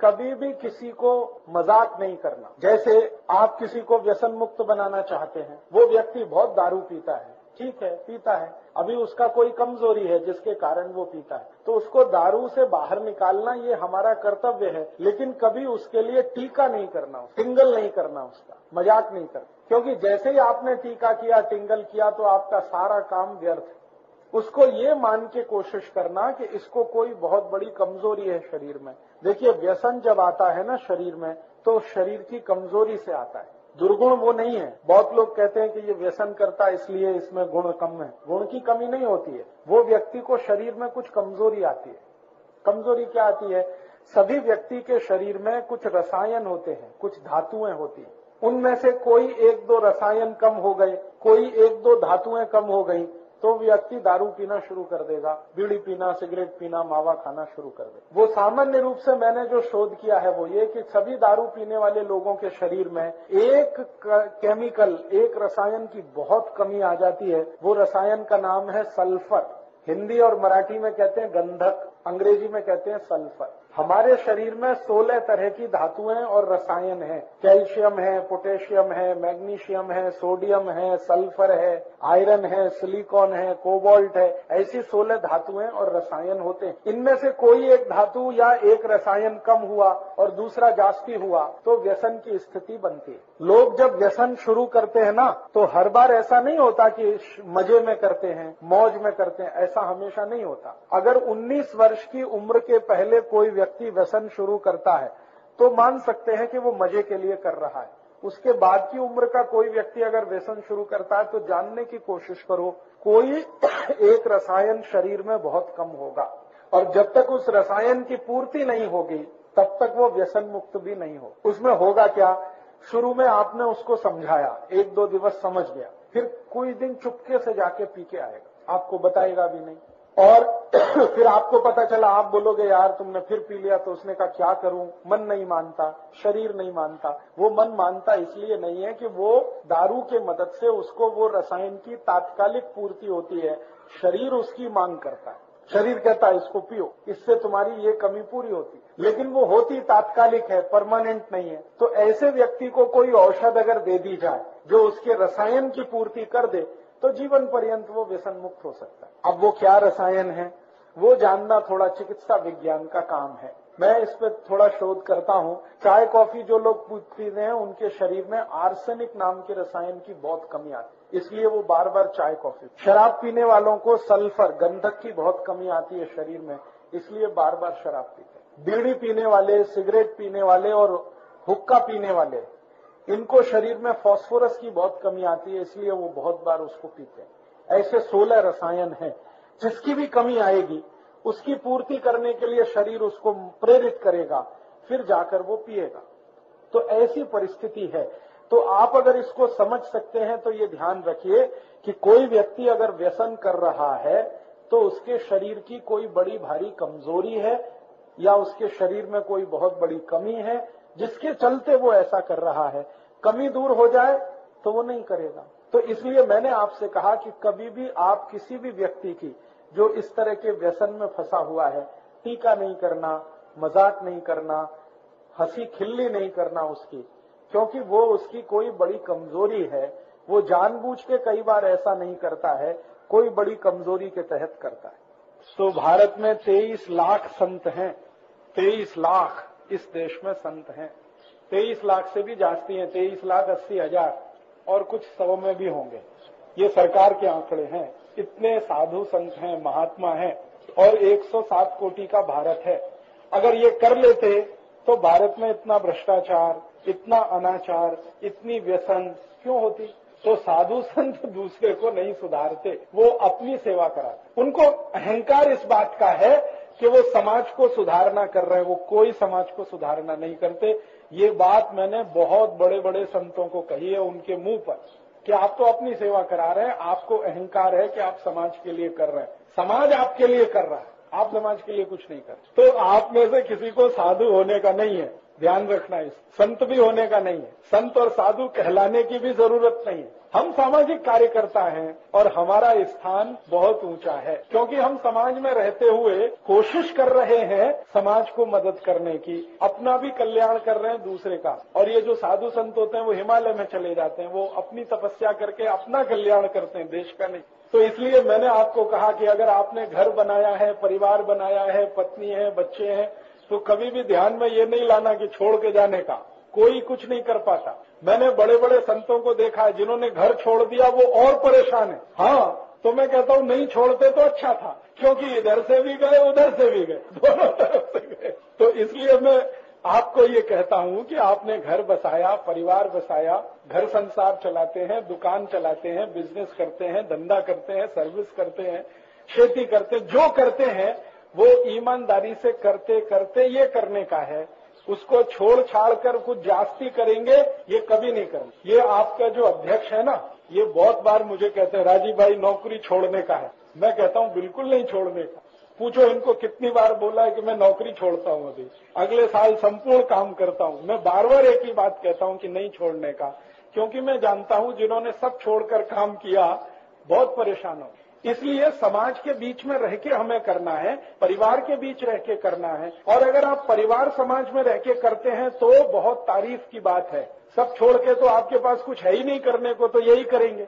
कभी भी किसी को मज़ाक नहीं करना। जैसे आप किसी को व्यसन मुक्त बनाना चाहते हैं, वो व्यक्ति बहुत दारू पीता है। ठीक है, पीता है। अभी उसका कोई कमज़ोरी है, जिसके कारण वो पीता है। तो उसको दारू से बाहर निकालना ये हमारा कर्तव्य है, लेकिन कभी उसके लिए टीका नहीं करना, टिंगल नहीं करना उसका, मज़ाक नहीं करना। क्योंकि जैसे ही आपने टीका किया, टिंगल किया तो आपका सारा काम व्यर्थ। उसको ये मान के कोशिश करना कि इसको कोई बहुत बड़ी कमज़ोरी है शरीर में। देखिए, व्यसन जब आता है ना शरीर में तो शरीर की कमज़ोरी से आता है। दुर्गुण वो नहीं है। बहुत लोग कहते हैं कि ये व्यसन करता है, इसलिए इसमें गुण कम है। गुण की कमी नहीं होती है। वो व्यक्ति को शरीर में कुछ कमज़ोरी आती है। कमज़ोरी क्या आती है? सभी व्यक्ति के शरीर में कुछ रसायन होते हैं, कुछ धातुएँ होती हैं। उनमें से कोई एक दो रसायन कम हो गए, कोई एक दो धातुएँ कम हो गई तो व्यक्ति दारू पीना शुरू कर देगा, बीड़ी पीना, सिगरेट पीना, मावा खाना शुरू कर देगा वो सामान्य रूप से मैंने जो शोध किया है वो ये कि सभी दारू पीने वाले लोगों के शरीर में एक केमिकल, एक रसायन की बहुत कमी आ जाती है। वो रसायन का नाम है सल्फ़र। हिंदी और मराठी में कहते हैं गंधक, अंग्रेज़ी में कहते हैं सल्फ़र। हमारे शरीर में 16 तरह की धातुएँ और रसायन हैं। कैल्शियम है, पोटेशियम है, मैग्नीशियम है, सोडियम है, सल्फ़र है, आयरन है, सिलिकॉन है, कोबाल्ट है। ऐसी 16 धातुएँ और रसायन होते हैं। इनमें से कोई एक धातु या एक रसायन कम हुआ और दूसरा जास्ती हुआ तो व्यसन की स्थिति बनती है। लोग जब व्यसन शुरू करते हैं ना तो हर बार ऐसा नहीं होता कि मज़े में करते हैं, मौज में करते हैं। ऐसा हमेशा नहीं होता। अगर 19 वर्ष की उम्र के पहले कोई व्यक्ति व्यसन शुरू करता है तो मान सकते हैं कि वो मज़े के लिए कर रहा है। उसके बाद की उम्र का कोई व्यक्ति अगर व्यसन शुरू करता है तो जानने की कोशिश करो, कोई एक रसायन शरीर में बहुत कम होगा। और जब तक उस रसायन की पूर्ति नहीं होगी, तब तक वो व्यसन मुक्त भी नहीं हो। उसमें होगा क्या? शुरू में आपने उसको समझाया, एक दो दिवस समझ गया, फिर कोई दिन चुपके से जाके पी के आएगा। आपको बताएगा भी नहीं। और फिर आपको पता चला, आप बोलोगे, यार, तुमने फिर पी लिया तो उसने कहा, क्या करूँ? मन नहीं मानता, शरीर नहीं मानता। वो मन मानता इसलिए नहीं है कि वो दारू के मदद से उसको वो रसायन की तात्कालिक पूर्ति होती है। शरीर उसकी मांग करता है। शरीर कहता है, इसको पियो, इससे तुम्हारी ये कमी पूरी होती है। लेकिन वो होती तात्कालिक है, परमानेंट नहीं है। तो ऐसे व्यक्ति को कोई औषध अगर दे दी जाए, जो उसके रसायन की पूर्ति कर दे तो जीवन पर्यंत वो व्यसन मुक्त हो सकता है। अब वो क्या रसायन है? वो जानना थोड़ा चिकित्सा विज्ञान का काम है। मैं इस पर थोड़ा शोध करता हूँ। चाय, कॉफ़ी जो लोग पीते हैं, उनके शरीर में आर्सेनिक नाम के रसायन की बहुत कमी आती है। इसलिए वो बार बार चाय, कॉफ़ी। शराब पीने वालों को सल्फ़र, गंधक की बहुत कमी आती है शरीर में। इसलिए बार बार शराब पीते हैं। बीड़ी पीने वाले, सिगरेट पीने वाले और हुक्का पीने वाले इनको शरीर में फास्फोरस की बहुत कमी आती है, इसलिए वो बहुत बार उसको पीते हैं। ऐसे सोलह रसायन है, जिसकी भी कमी आएगी, उसकी पूर्ति करने के लिए शरीर उसको प्रेरित करेगा, फिर जाकर वो पिएगा। तो ऐसी परिस्थिति है। तो आप अगर इसको समझ सकते हैं तो ये ध्यान रखिए कि कोई व्यक्ति अगर व्यसन कर रहा है तो उसके शरीर की कोई बड़ी भारी कमज़ोरी है, या उसके शरीर में कोई बहुत बड़ी कमी है जिसके चलते वो ऐसा कर रहा है। कमी दूर हो जाए तो वो नहीं करेगा। तो इसलिए मैंने आपसे कहा कि कभी भी आप किसी भी व्यक्ति की, जो इस तरह के व्यसन में फंसा हुआ है, टीका नहीं करना, मज़ाक नहीं करना, हँसी खिल्ली नहीं करना उसकी, क्योंकि वो उसकी कोई बड़ी कमज़ोरी है। वो जानबूझ के कई बार ऐसा नहीं करता है, कोई बड़ी कमज़ोरी के तहत करता है। तो भारत में तेईस लाख संत हैं, तेईस लाख। इस देश में संत हैं। तेईस लाख से भी जास्ती हैं, तेईस लाख अस्सी हज़ार और कुछ सौ में भी होंगे। ये सरकार के आंकड़े हैं। इतने साधु संत हैं, महात्मा हैं और 107 कोटि का भारत है। अगर ये कर लेते तो भारत में इतना भ्रष्टाचार, इतना अनाचार, इतनी व्यसन क्यों होती? तो साधु संत दूसरे को नहीं सुधारते, वो अपनी सेवा कराते। उनको अहंकार इस बात का है कि वो समाज को सुधारना कर रहे हैं, वो कोई समाज को सुधारना नहीं करते। ये बात मैंने बहुत बड़े बड़े संतों को कही है उनके मुँह पर कि आप तो अपनी सेवा करा रहे हैं, आपको अहंकार है कि आप समाज के लिए कर रहे हैं। समाज आपके लिए कर रहा है, आप समाज के लिए कुछ नहीं कर तो आप में से किसी को साधु होने का नहीं है। ध्यान रखना है। संत भी होने का नहीं है। संत और साधु कहलाने की भी ज़रूरत नहीं है। हम सामाजिक कार्यकर्ता हैं और हमारा स्थान बहुत ऊँचा है। क्योंकि हम समाज में रहते हुए कोशिश कर रहे हैं समाज को मदद करने की। अपना भी कल्याण कर रहे हैं दूसरे का। और ये जो साधु संत होते हैं, वो हिमालय में चले जाते हैं। वो अपनी तपस्या करके अपना कल्याण करते हैं देश का नहीं। तो इसलिए मैंने आपको कहा कि अगर आपने घर बनाया है, परिवार बनाया है, पत्नी है, बच्चे हैं तो कभी भी ध्यान में ये नहीं लाना कि छोड़ के जाने का। कोई कुछ नहीं कर पाता। मैंने बड़े बड़े संतों को देखा है, जिन्होंने घर छोड़ दिया, वो और परेशान है। हाँ तो मैं कहता हूँ, नहीं छोड़ते तो अच्छा था, क्योंकि इधर से भी गए, उधर से भी गए। दोनों तरफ़ से गए। तो इसलिए मैं आपको ये कहता हूँ कि आपने घर बसाया, परिवार बसाया, घर संसार चलाते हैं, दुकान चलाते हैं, बिज़नेस करते हैं, धंधा करते हैं, सर्विस करते हैं, खेती करते हैं, जो करते हैं वो ईमानदारी से करते करते ये करने का है। उसको छोड़ छाड़ कर कुछ जास्ती करेंगे, ये कभी नहीं करेंगे। ये आपका जो अध्यक्ष है ना, ये बहुत बार मुझे कहते हैं, राजीव भाई, नौकरी छोड़ने का है। मैं कहता हूँ, बिल्कुल नहीं छोड़ने का। पूछो इनको, कितनी बार बोला है कि मैं नौकरी छोड़ता हूँ अभी। अगले साल संपूर्ण काम करता हूँ। मैं बार बार एक ही बात कहता हूँ कि नहीं छोड़ने का। क्योंकि मैं जानता हूँ, जिन्होंने सब छोड़कर काम किया, बहुत परेशान हो इसलिए समाज के बीच में रह के हमें करना है, परिवार के बीच रह के करना है। और अगर आप परिवार समाज में रह के करते हैं तो बहुत तारीफ़ की बात है। सब छोड़ के तो आपके पास कुछ है ही नहीं करने को तो यही करेंगे।